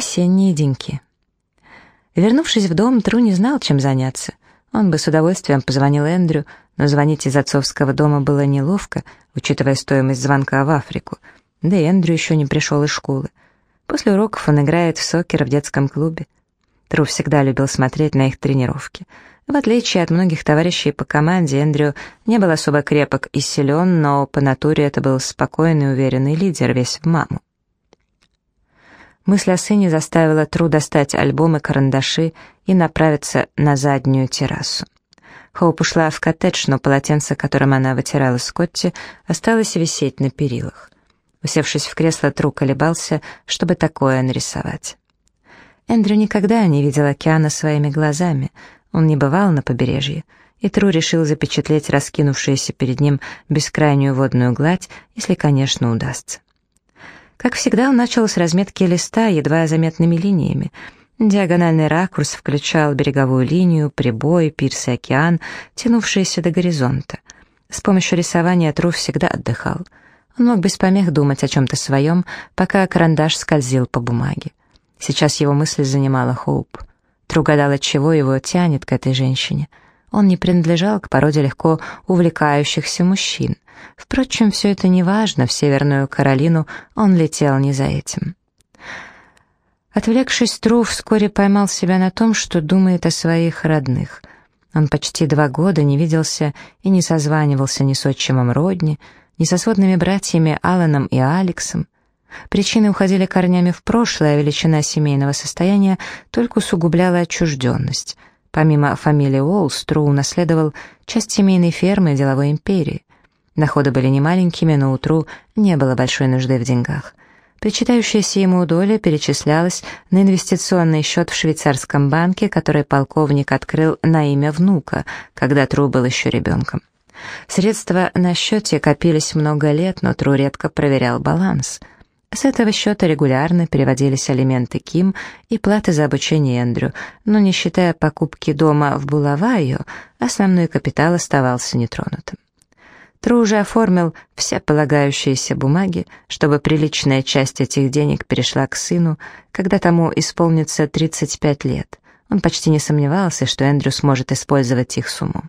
Осенние деньки. Вернувшись в дом, Тру не знал, чем заняться. Он бы с удовольствием позвонил Эндрю, но звонить из отцовского дома было неловко, учитывая стоимость звонка в Африку. Да и Эндрю еще не пришел из школы. После уроков он играет в сокер в детском клубе. Тру всегда любил смотреть на их тренировки. В отличие от многих товарищей по команде, Эндрю не был особо крепок и силен, но по натуре это был спокойный уверенный лидер, весь в маму. Мысль о сыне заставила Тру достать альбомы, карандаши и направиться на заднюю террасу. Хоуп ушла в коттедж, но полотенце, которым она вытирала Скотти, осталось висеть на перилах. Усевшись в кресло, Тру колебался, чтобы такое нарисовать. Эндрю никогда не видел океана своими глазами, он не бывал на побережье, и Тру решил запечатлеть раскинувшуюся перед ним бескрайнюю водную гладь, если, конечно, удастся. Как всегда, он начал с разметки листа едва заметными линиями. Диагональный ракурс включал береговую линию, прибой, пирс и океан, тянувшиеся до горизонта. С помощью рисования Тру всегда отдыхал. Он мог без помех думать о чем-то своем, пока карандаш скользил по бумаге. Сейчас его мысль занимала Хоуп. Тру гадал, от чего его тянет к этой женщине. Он не принадлежал к породе легко увлекающихся мужчин — Впрочем, все это не важно, в Северную Каролину он летел не за этим. Отвлекшись, Тру вскоре поймал себя на том, что думает о своих родных. Он почти два года не виделся и не созванивался ни с отчимом Родни, ни со сводными братьями Аланом и Алексом. Причины уходили корнями в прошлое, а величина семейного состояния только усугубляла отчужденность. Помимо фамилии Уоллс, Тру унаследовал часть семейной фермы и деловой империи. Доходы были немаленькими, но утру не было большой нужды в деньгах. Причитающаяся ему доля перечислялась на инвестиционный счет в швейцарском банке, который полковник открыл на имя внука, когда Тру был еще ребенком. Средства на счете копились много лет, но Тру редко проверял баланс. С этого счета регулярно переводились алименты Ким и платы за обучение Эндрю, но не считая покупки дома в Булавайо, основной капитал оставался нетронутым. Тру уже оформил все полагающиеся бумаги, чтобы приличная часть этих денег перешла к сыну, когда тому исполнится 35 лет. Он почти не сомневался, что Эндрю сможет использовать их сумму.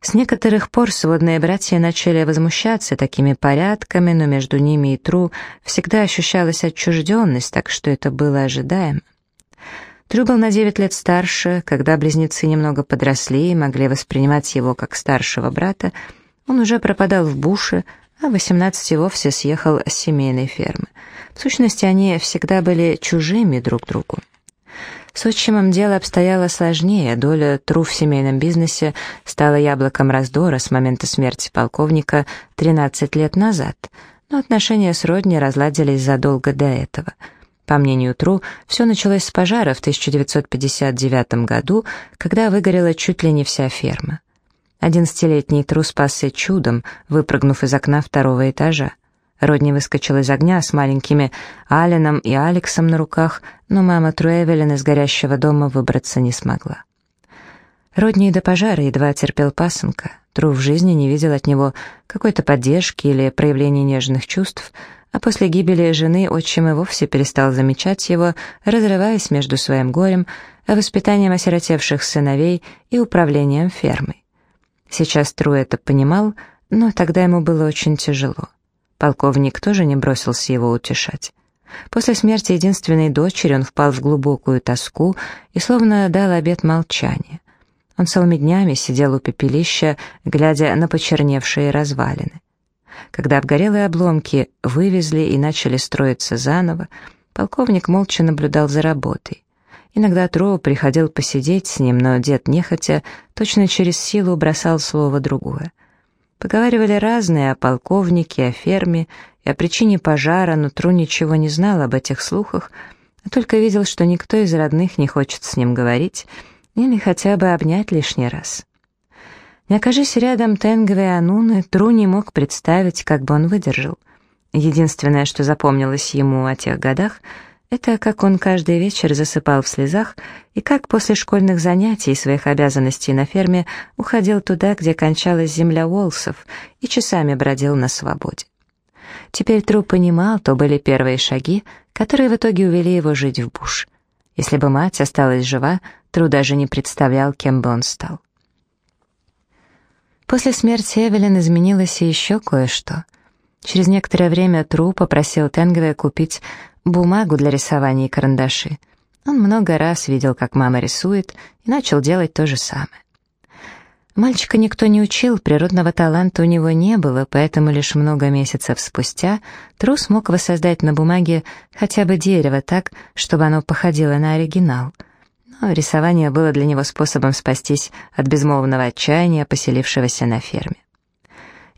С некоторых пор сводные братья начали возмущаться такими порядками, но между ними и Тру всегда ощущалась отчужденность, так что это было ожидаемо. Трю был на 9 лет старше, когда близнецы немного подросли и могли воспринимать его как старшего брата, он уже пропадал в буше, а в 18 вовсе съехал с семейной фермы. В сущности, они всегда были чужими друг другу. С отчимом дело обстояло сложнее, доля Тру в семейном бизнесе стала яблоком раздора с момента смерти полковника 13 лет назад, но отношения с Родни разладились задолго до этого — по мнению Тру, все началось с пожара в 1959 году, когда выгорела чуть ли не вся ферма. Одиннадцатилетний Тру спасся чудом, выпрыгнув из окна второго этажа. Родни выскочил из огня с маленькими Аленом и Алексом на руках, но мама Тру Эвелин из горящего дома выбраться не смогла. Родни до пожара едва терпел пасынка. Тру в жизни не видел от него какой-то поддержки или проявления нежных чувств, а после гибели жены отчим и вовсе перестал замечать его, разрываясь между своим горем, воспитанием осиротевших сыновей и управлением фермой. Сейчас Тру это понимал, но тогда ему было очень тяжело. Полковник тоже не бросился его утешать. После смерти единственной дочери он впал в глубокую тоску и словно дал обет молчания. Он целыми днями сидел у пепелища, глядя на почерневшие развалины. Когда обгорелые обломки вывезли и начали строиться заново, полковник молча наблюдал за работой. Иногда Троу приходил посидеть с ним, но дед нехотя, точно через силу бросал слово другое. Поговаривали разные о полковнике, о ферме и о причине пожара, но Тру ничего не знал об этих слухах, а только видел, что никто из родных не хочет с ним говорить или хотя бы обнять лишний раз. Не окажись рядом Тенгве и Ануны, Тру не мог представить, как бы он выдержал. Единственное, что запомнилось ему о тех годах, это как он каждый вечер засыпал в слезах и как после школьных занятий и своих обязанностей на ферме уходил туда, где кончалась земля Уолсов, и часами бродил на свободе. Теперь Тру понимал, то были первые шаги, которые в итоге увели его жить в Буш. Если бы мать осталась жива, Тру даже не представлял, кем бы он стал. После смерти Эвелин изменилось и еще кое-что. Через некоторое время Тру попросил Тенгве купить бумагу для рисования и карандаши. Он много раз видел, как мама рисует, и начал делать то же самое. Мальчика никто не учил, природного таланта у него не было, поэтому лишь много месяцев спустя Тру смог воссоздать на бумаге хотя бы дерево так, чтобы оно походило на оригинал. Но рисование было для него способом спастись от безмолвного отчаяния, поселившегося на ферме.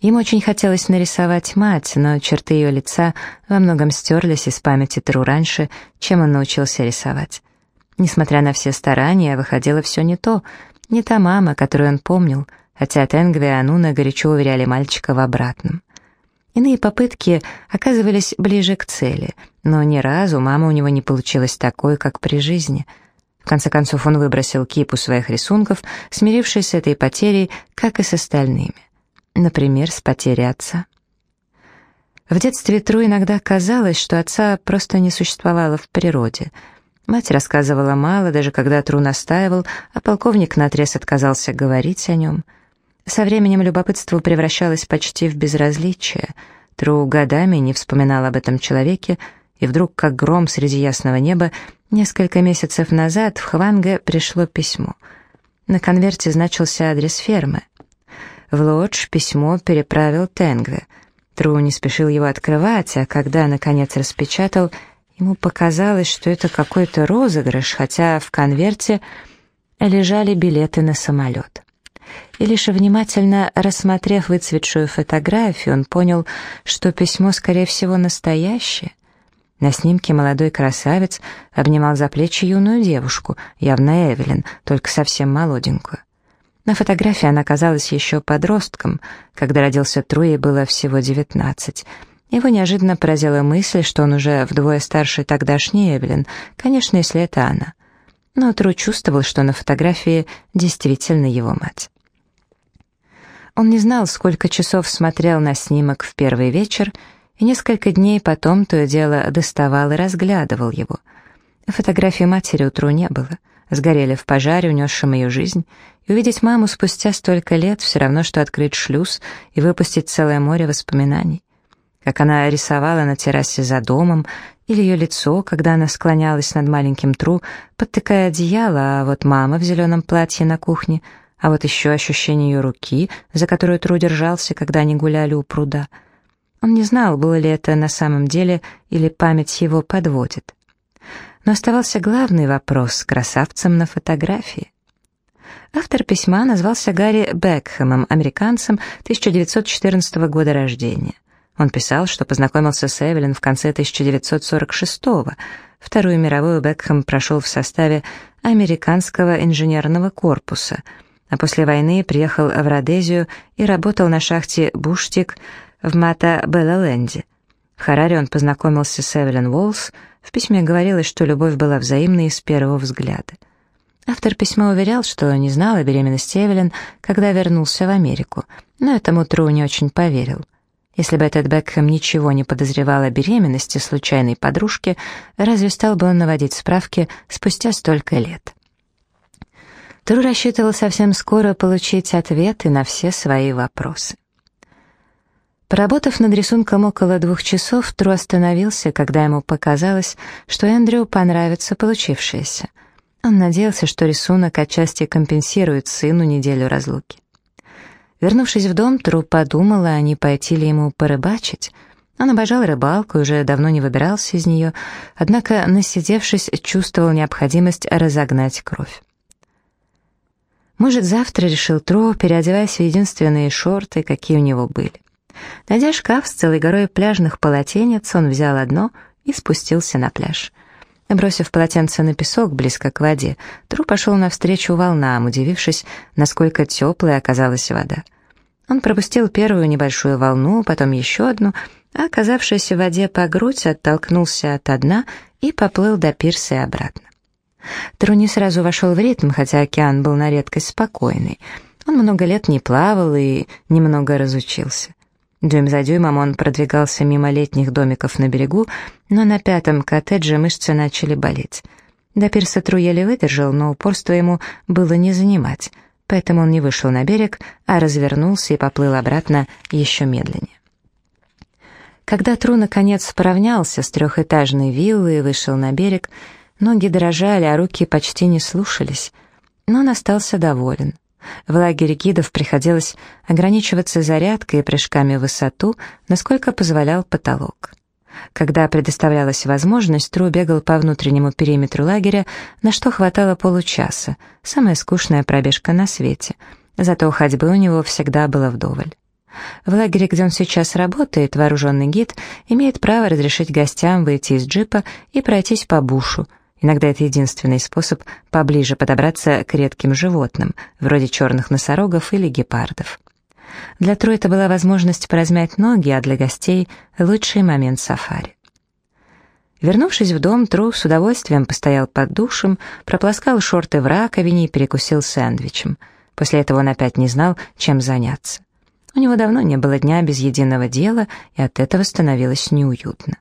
Ему очень хотелось нарисовать мать, но черты ее лица во многом стерлись из памяти Тру раньше, чем он научился рисовать. Несмотря на все старания, выходило все не то — не та мама, которую он помнил, хотя Тенгве и Ануна горячо уверяли мальчика в обратном. Иные попытки оказывались ближе к цели, но ни разу мама у него не получилась такой, как при жизни. В конце концов он выбросил кипу своих рисунков, смирившись с этой потерей, как и с остальными. Например, с потерей отца. В детстве Тру иногда казалось, что отца просто не существовало в природе — Мать рассказывала мало, даже когда Тру настаивал, а полковник наотрез отказался говорить о нем. Со временем любопытство превращалось почти в безразличие. Тру годами не вспоминал об этом человеке, и вдруг, как гром среди ясного неба, несколько месяцев назад в Хванге пришло письмо. На конверте значился адрес фермы. В Лодж письмо переправил Тенгве. Тру не спешил его открывать, а когда, наконец, распечатал — Ему показалось, что это какой-то розыгрыш, хотя в конверте лежали билеты на самолет. И лишь внимательно рассмотрев выцветшую фотографию, он понял, что письмо, скорее всего, настоящее. На снимке молодой красавец обнимал за плечи юную девушку, явно Эвелин, только совсем молоденькую. На фотографии она казалась еще подростком. Когда родился Труи, было всего девятнадцать — его неожиданно поразила мысль, что он уже вдвое старше тогдашней Эвелин, конечно, если это она. Но Тру чувствовал, что на фотографии действительно его мать. Он не знал, сколько часов смотрел на снимок в первый вечер, и несколько дней потом то и дело доставал и разглядывал его. Фотографии матери у Тру не было. Сгорели в пожаре, унесшем ее жизнь, и увидеть маму спустя столько лет все равно, что открыть шлюз и выпустить целое море воспоминаний как она рисовала на террасе за домом, или ее лицо, когда она склонялась над маленьким Тру, подтыкая одеяло, а вот мама в зеленом платье на кухне, а вот еще ощущение ее руки, за которую Тру держался, когда они гуляли у пруда. Он не знал, было ли это на самом деле, или память его подводит. Но оставался главный вопрос с красавцем на фотографии. Автор письма назвался Гарри Бекхэмом, американцем 1914 года рождения. Он писал, что познакомился с Эвелин в конце 1946-го. Вторую мировую Бекхэм прошел в составе американского инженерного корпуса, а после войны приехал в Родезию и работал на шахте «Буштик» в Мата-Беллаленде. В Хараре он познакомился с Эвелин Уолс, в письме говорилось, что любовь была взаимной с первого взгляда. Автор письма уверял, что не знал о беременности Эвелин, когда вернулся в Америку, но этому Тру не очень поверил. Если бы этот Бекхэм ничего не подозревал о беременности случайной подружки, разве стал бы он наводить справки спустя столько лет? Тру рассчитывал совсем скоро получить ответы на все свои вопросы. Поработав над рисунком около двух часов, Тру остановился, когда ему показалось, что Эндрю понравится получившееся. Он надеялся, что рисунок отчасти компенсирует сыну неделю разлуки. Вернувшись в дом, Тру подумала, а не пойти ли ему порыбачить. Он обожал рыбалку и уже давно не выбирался из нее, однако, насидевшись, чувствовал необходимость разогнать кровь. Может, завтра, решил Тру, переодеваясь в единственные шорты, какие у него были. Найдя шкаф с целой горой пляжных полотенец, он взял одно и спустился на пляж. Бросив полотенце на песок близко к воде, Тру пошел навстречу волнам, удивившись, насколько теплой оказалась вода. Он пропустил первую небольшую волну, потом еще одну, а, оказавшись в воде по грудь, оттолкнулся от дна и поплыл до пирса и обратно. Тру не сразу вошел в ритм, хотя океан был на редкость спокойный. Он много лет не плавал и немного разучился. Дюйм за дюймом он продвигался мимо летних домиков на берегу, но на пятом коттедже мышцы начали болеть. До пирса Тру еле выдержал, но упорство ему было не занимать, поэтому он не вышел на берег, а развернулся и поплыл обратно еще медленнее. Когда Тру наконец поравнялся с трехэтажной виллой и вышел на берег, ноги дрожали, а руки почти не слушались, но он остался доволен. В лагере гидов приходилось ограничиваться зарядкой и прыжками в высоту, насколько позволял потолок. Когда предоставлялась возможность, Тру бегал по внутреннему периметру лагеря, на что хватало получаса, самая скучная пробежка на свете. Зато ходьбы у него всегда было вдоволь. В лагере, где он сейчас работает, вооруженный гид имеет право разрешить гостям выйти из джипа и пройтись по бушу. Иногда это единственный способ поближе подобраться к редким животным, вроде черных носорогов или гепардов. Для Тру это была возможность поразмять ноги, а для гостей — лучший момент сафари. Вернувшись в дом, Тру с удовольствием постоял под душем, прополоскал шорты в раковине и перекусил сэндвичем. После этого он опять не знал, чем заняться. У него давно не было дня без единого дела, и от этого становилось неуютно.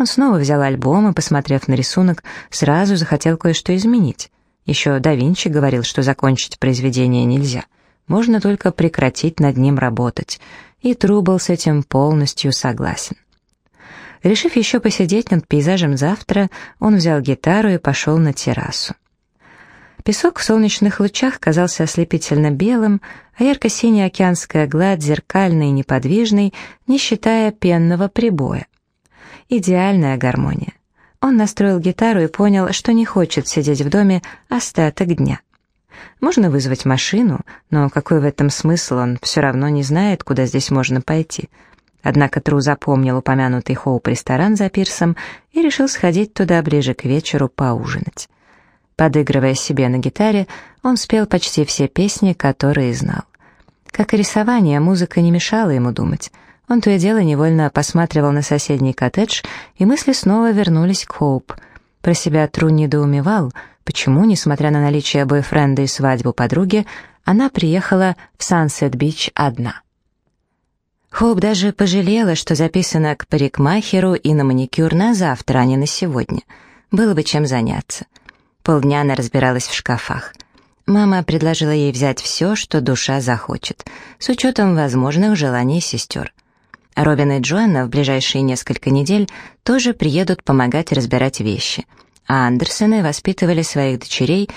Он снова взял альбом и, посмотрев на рисунок, сразу захотел кое-что изменить. Еще да Винчи говорил, что закончить произведение нельзя — можно только прекратить над ним работать, и Тру был с этим полностью согласен. Решив еще посидеть над пейзажем завтра, он взял гитару и пошел на террасу. Песок в солнечных лучах казался ослепительно белым, а ярко-синяя океанская гладь зеркальной и неподвижной, не считая пенного прибоя. Идеальная гармония. Он настроил гитару и понял, что не хочет сидеть в доме остаток дня. Можно вызвать машину, но какой в этом смысл, он все равно не знает, куда здесь можно пойти. Однако Тру запомнил упомянутый Хоуп ресторан за пирсом и решил сходить туда ближе к вечеру поужинать. Подыгрывая себе на гитаре, он спел почти все песни, которые знал. Как и рисование, музыка не мешала ему думать. Он то и дело невольно посматривал на соседний коттедж, и мысли снова вернулись к Хоуп. Про себя Тру недоумевал — почему, несмотря на наличие бойфренда и свадьбу подруги, она приехала в Сансет-Бич одна. Хоуп даже пожалела, что записана к парикмахеру и на маникюр на завтра, а не на сегодня. Было бы чем заняться. Полдня она разбиралась в шкафах. Мама предложила ей взять все, что душа захочет, с учетом возможных желаний сестер. Робин и Джоанна в ближайшие несколько недель тоже приедут помогать разбирать вещи — а Андерсены воспитывали своих дочерей,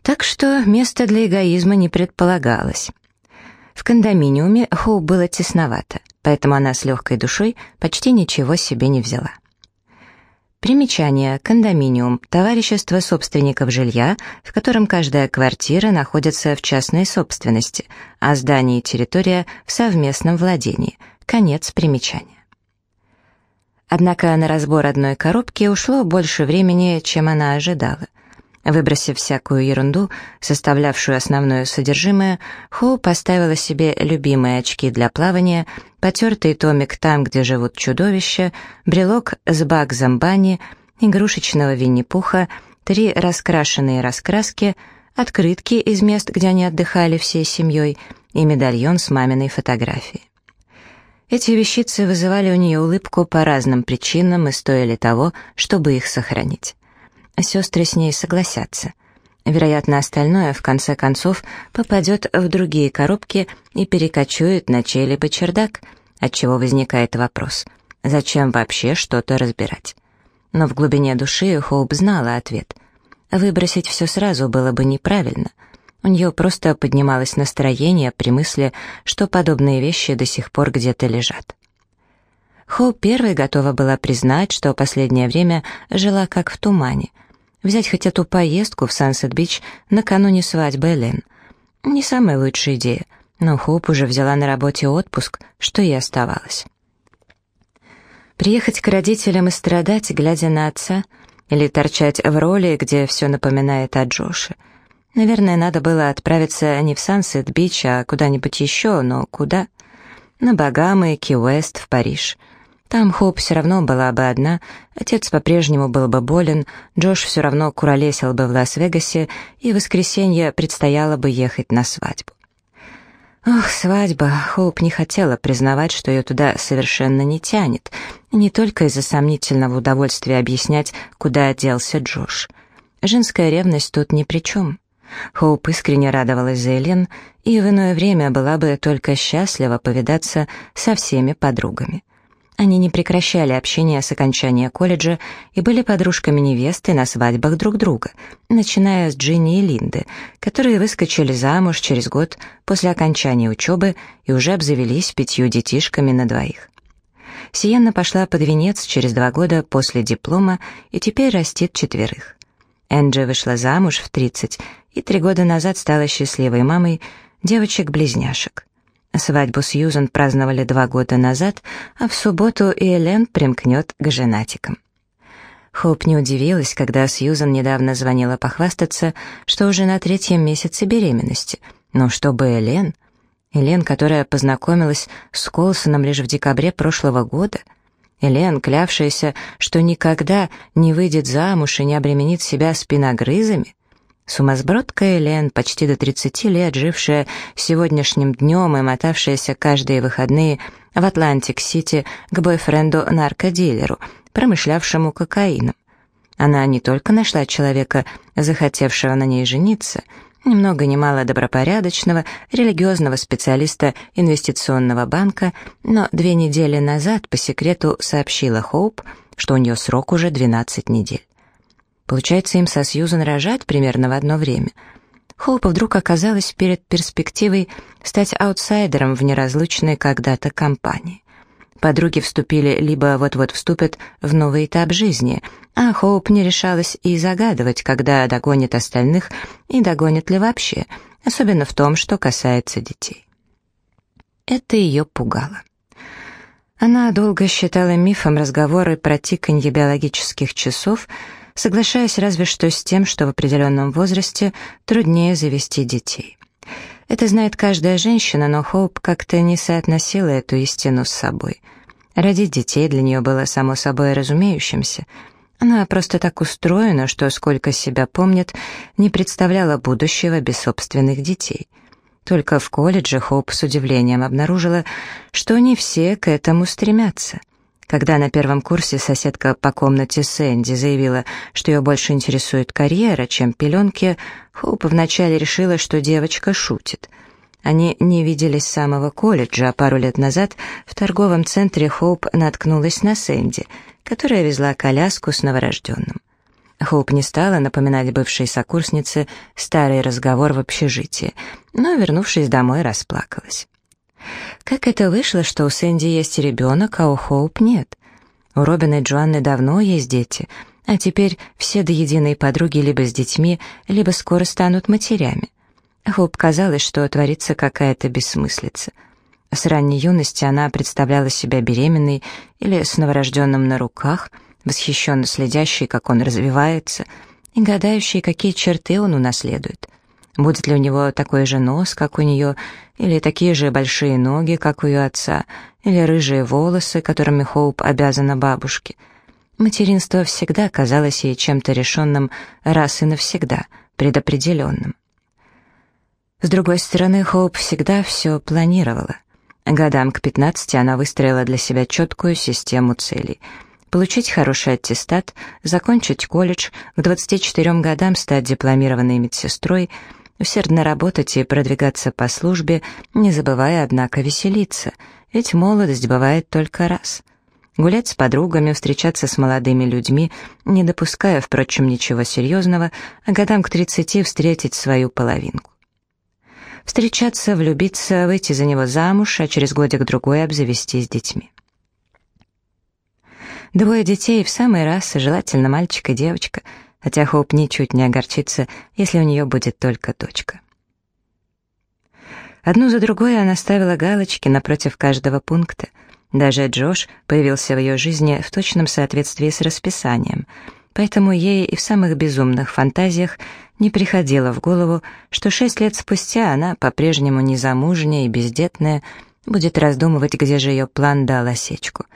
так что места для эгоизма не предполагалось. В кондоминиуме Хоу было тесновато, поэтому она с легкой душой почти ничего себе не взяла. Примечание. Кондоминиум – товарищество собственников жилья, в котором каждая квартира находится в частной собственности, а здание и территория – в совместном владении. Конец примечания. Однако на разбор одной коробки ушло больше времени, чем она ожидала. Выбросив всякую ерунду, составлявшую основное содержимое, Хоу поставила себе любимые очки для плавания, потертый томик «Там, где живут чудовища», брелок с Багзом Банни, игрушечного Винни-Пуха, три раскрашенные раскраски, открытки из мест, где они отдыхали всей семьей, и медальон с маминой фотографией. Эти вещицы вызывали у нее улыбку по разным причинам и стоили того, чтобы их сохранить. Сестры с ней согласятся. Вероятно, остальное, в конце концов, попадет в другие коробки и перекочует на чей-либо чердак, отчего возникает вопрос, зачем вообще что-то разбирать? Но в глубине души Хоуп знала ответ. Выбросить все сразу было бы неправильно — у нее просто поднималось настроение при мысли, что подобные вещи до сих пор где-то лежат. Хоу первой готова была признать, что последнее время жила как в тумане. Взять хоть эту поездку в Сансет-Бич накануне свадьбы Элен. Не самая лучшая идея, но Хоуп уже взяла на работе отпуск, что и оставалось. Приехать к родителям и страдать, глядя на отца, или торчать в Роли, где все напоминает о Джоше — Наверное, надо было отправиться не в Сансет-Бич, а куда-нибудь еще, но куда? На Багамы, Ки-Уэст, в Париж. Там Хоуп все равно была бы одна, отец по-прежнему был бы болен, Джош все равно куролесил бы в Лас-Вегасе, и в воскресенье предстояло бы ехать на свадьбу. Ох, свадьба. Хоуп не хотела признавать, что ее туда совершенно не тянет. Не только из-за сомнительного удовольствия объяснять, куда делся Джош. Женская ревность тут ни при чем. Хоуп искренне радовалась за Элен и в иное время была бы только счастлива повидаться со всеми подругами. Они не прекращали общение с окончания колледжа и были подружками невесты на свадьбах друг друга, начиная с Джинни и Линды, которые выскочили замуж через год после окончания учебы и уже обзавелись пятью детишками на двоих. Сиенна пошла под венец через два года после диплома и теперь растит четверых. Энджи вышла замуж в 30 и три года назад стала счастливой мамой девочек-близняшек. Свадьбу Сьюзан праздновали два года назад, а в субботу Элен примкнет к женатикам. Хоуп не удивилась, когда Сьюзан недавно звонила похвастаться, что уже на третьем месяце беременности. Но чтобы Элен... Элен, которая познакомилась с Колсоном лишь в декабре прошлого года. Элен, клявшаяся, что никогда не выйдет замуж и не обременит себя спиногрызами. Сумасбродка Элен, почти до 30 лет, жившая сегодняшним днем и мотавшаяся каждые выходные в Атлантик-Сити к бойфренду-наркодилеру, промышлявшему кокаином. Она не только нашла человека, захотевшего на ней жениться, ни много ни мало добропорядочного, религиозного специалиста инвестиционного банка, но две недели назад по секрету сообщила Хоуп, что у нее срок уже 12 недель. Получается, им со Сьюзан рожать примерно в одно время. Хоупа вдруг оказалась перед перспективой стать аутсайдером в неразлучной когда-то компании. Подруги вступили, либо вот-вот вступят в новый этап жизни, а Хоуп не решалась и загадывать, когда догонит остальных и догонит ли вообще, особенно в том, что касается детей. Это ее пугало. Она долго считала мифом разговоры про тиканье биологических часов — соглашаясь разве что с тем, что в определенном возрасте труднее завести детей. Это знает каждая женщина, но Хоуп как-то не соотносила эту истину с собой. Родить детей для нее было само собой разумеющимся. Она просто так устроена, что, сколько себя помнит, не представляла будущего без собственных детей. Только в колледже Хоуп с удивлением обнаружила, что не все к этому стремятся — когда на первом курсе соседка по комнате Сэнди заявила, что ее больше интересует карьера, чем пеленки, Хоуп вначале решила, что девочка шутит. Они не виделись с самого колледжа, а пару лет назад в торговом центре Хоуп наткнулась на Сэнди, которая везла коляску с новорожденным. Хоуп не стала напоминать бывшей сокурснице старый разговор в общежитии, но, вернувшись домой, расплакалась. Как это вышло, что у Сэнди есть ребенок, а у Хоуп нет? У Робина и Джоанны давно есть дети, а теперь все до единой подруги либо с детьми, либо скоро станут матерями. Хоуп казалось, что творится какая-то бессмыслица. С ранней юности она представляла себя беременной или с новорожденным на руках, восхищенно следящей, как он развивается, и гадающей, какие черты он унаследует. Будет ли у него такой же нос, как у нее, или такие же большие ноги, как у ее отца, или рыжие волосы, которыми Хоуп обязана бабушке. Материнство всегда казалось ей чем-то решенным раз и навсегда, предопределенным. С другой стороны, Хоуп всегда все планировала. Годам к 15 она выстроила для себя четкую систему целей — получить хороший аттестат, закончить колледж, к 24 годам стать дипломированной медсестрой — усердно работать и продвигаться по службе, не забывая, однако, веселиться, ведь молодость бывает только раз. Гулять с подругами, встречаться с молодыми людьми, не допуская, впрочем, ничего серьезного, а годам к 30 встретить свою половинку. Встречаться, влюбиться, выйти за него замуж, а через годик-другой обзавестись детьми. Двое детей в самый раз, желательно мальчик и девочка — хотя Хоуп ничуть не огорчится, если у нее будет только дочка. Одну за другой она ставила галочки напротив каждого пункта. Даже Джош появился в ее жизни в точном соответствии с расписанием, поэтому ей и в самых безумных фантазиях не приходило в голову, что шесть лет спустя она, по-прежнему незамужняя и бездетная, будет раздумывать, где же ее план дал осечку —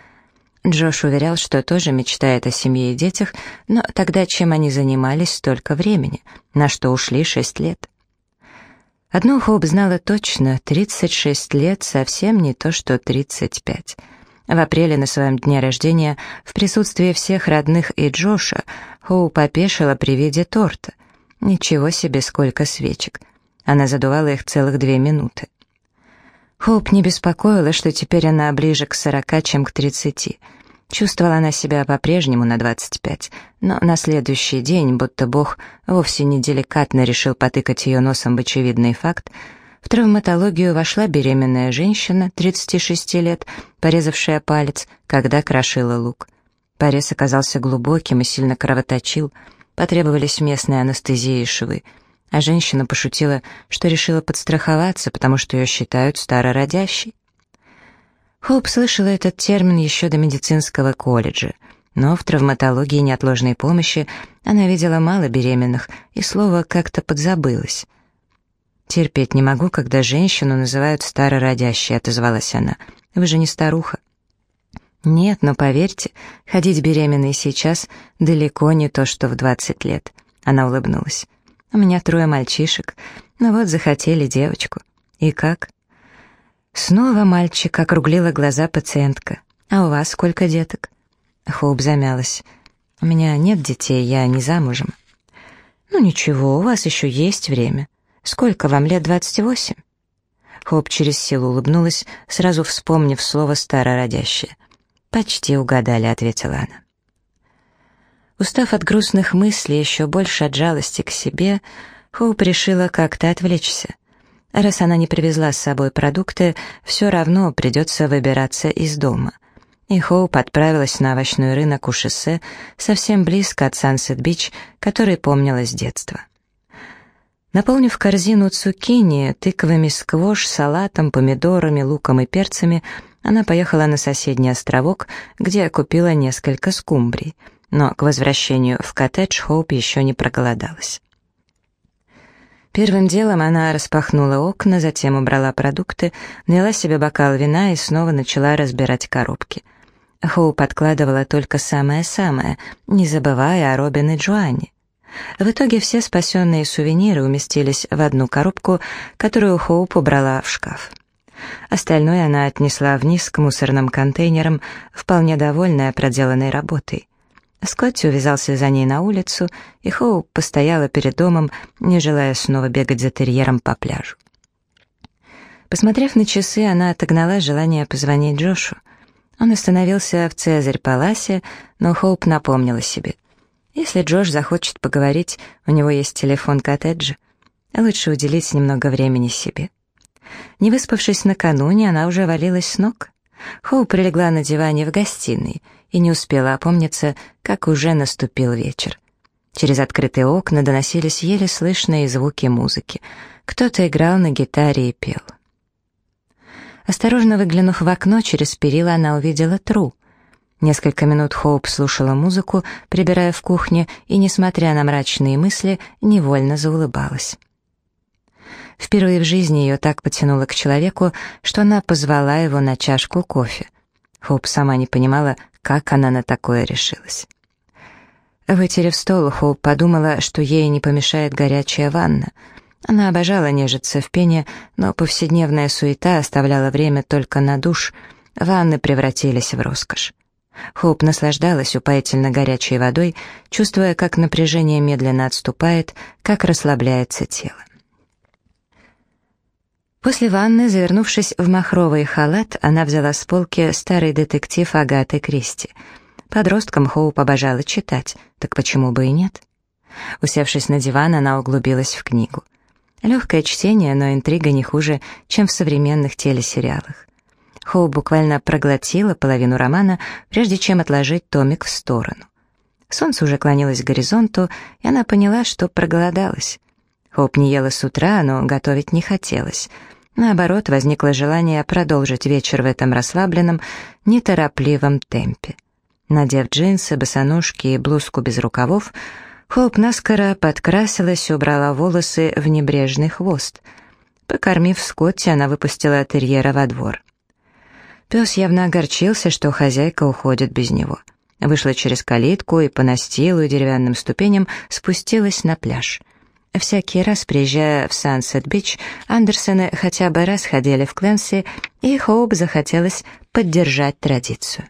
Джош уверял, что тоже мечтает о семье и детях, но тогда чем они занимались столько времени, на что ушли шесть лет? Одно Хоуп знала точно, 36 лет совсем не то, что 35. В апреле на своем дне рождения, в присутствии всех родных и Джоша, Хоуп опешила при виде торта. Ничего себе, сколько свечек. Она задувала их целых две минуты. Хоуп не беспокоила, что теперь она ближе к сорока, чем к тридцати. Чувствовала она себя по-прежнему на двадцать пять, но на следующий день, будто Бог вовсе не деликатно решил потыкать ее носом в очевидный факт, в травматологию вошла беременная женщина, 36 лет, порезавшая палец, когда крошила лук. Порез оказался глубоким и сильно кровоточил, потребовались местные анестезии и швы — а женщина пошутила, что решила подстраховаться, потому что ее считают старородящей. Хоуп слышала этот термин еще до медицинского колледжа, но в травматологии неотложной помощи она видела мало беременных, и слово как-то подзабылось. «Терпеть не могу, когда женщину называют старородящей», — отозвалась она. «Вы же не старуха». «Нет, но поверьте, ходить беременной сейчас далеко не то, что в 20 лет», — она улыбнулась. У меня трое мальчишек, но вот захотели девочку. И как? Снова мальчик, округлила глаза пациентка. А у вас сколько деток? Хоуп замялась. У меня нет детей, я не замужем. Ну ничего, у вас еще есть время. Сколько вам лет, двадцать восемь? Хоуп через силу улыбнулась, сразу вспомнив слово старородящее. «Почти угадали», — ответила она. Устав от грустных мыслей, еще больше от жалости к себе, Хоуп решила как-то отвлечься. Раз она не привезла с собой продукты, все равно придется выбираться из дома. И Хоуп отправилась на овощной рынок у шоссе, совсем близко от Сансет-Бич, который помнила с детства. Наполнив корзину цукини, тыквами сквош, салатом, помидорами, луком и перцами, она поехала на соседний островок, где купила несколько скумбрий — но к возвращению в коттедж Хоуп еще не проголодалась. Первым делом она распахнула окна, затем убрала продукты, налила себе бокал вина и снова начала разбирать коробки. Хоуп подкладывала только самое-самое, не забывая о Робин и Джоанне. В итоге все спасенные сувениры уместились в одну коробку, которую Хоуп убрала в шкаф. Остальное она отнесла вниз к мусорным контейнерам, вполне довольная проделанной работой. Скотти увязался за ней на улицу, и Хоу постояла перед домом, не желая снова бегать за терьером по пляжу. Посмотрев на часы, она отогнала желание позвонить Джошу. Он остановился в Цезарь-Паласе, но Хоуп напомнила себе. Если Джош захочет поговорить, у него есть телефон коттеджа. Лучше уделить немного времени себе. Не выспавшись накануне, она уже валилась с ног. Хоу прилегла на диване в гостиной и не успела опомниться, как уже наступил вечер. Через открытые окна доносились еле слышные звуки музыки. Кто-то играл на гитаре и пел. Осторожно выглянув в окно, через перила она увидела Тру. Несколько минут Хоуп слушала музыку, прибирая в кухне, и, несмотря на мрачные мысли, невольно заулыбалась. Впервые в жизни ее так потянуло к человеку, что она позвала его на чашку кофе. Хоуп сама не понимала, как она на такое решилась. Вытерев стол, Хоуп подумала, что ей не помешает горячая ванна. Она обожала нежиться в пене, но повседневная суета оставляла время только на душ. Ванны превратились в роскошь. Хоуп наслаждалась упоительно горячей водой, чувствуя, как напряжение медленно отступает, как расслабляется тело. После ванны, завернувшись в махровый халат, она взяла с полки старый детектив Агаты Кристи. Подросткам Хоуп обожала читать, так почему бы и нет? Усевшись на диван, она углубилась в книгу. Легкое чтение, но интрига не хуже, чем в современных телесериалах. Хоуп буквально проглотила половину романа, прежде чем отложить томик в сторону. Солнце уже клонилось к горизонту, и она поняла, что проголодалась. Хоуп не ела с утра, но готовить не хотелось — Наоборот, возникло желание продолжить вечер в этом расслабленном, неторопливом темпе. Надев джинсы, босоножки и блузку без рукавов, Хоуп наскоро подкрасилась и убрала волосы в небрежный хвост. Покормив Скотти, она выпустила терьера во двор. Пес явно огорчился, что хозяйка уходит без него. Вышла через калитку и по настилу и деревянным ступеням спустилась на пляж — Всякий раз, приезжая в Сансет-Бич, Андерсоны хотя бы раз ходили в Кленси, и Хоуп захотелось поддержать традицию.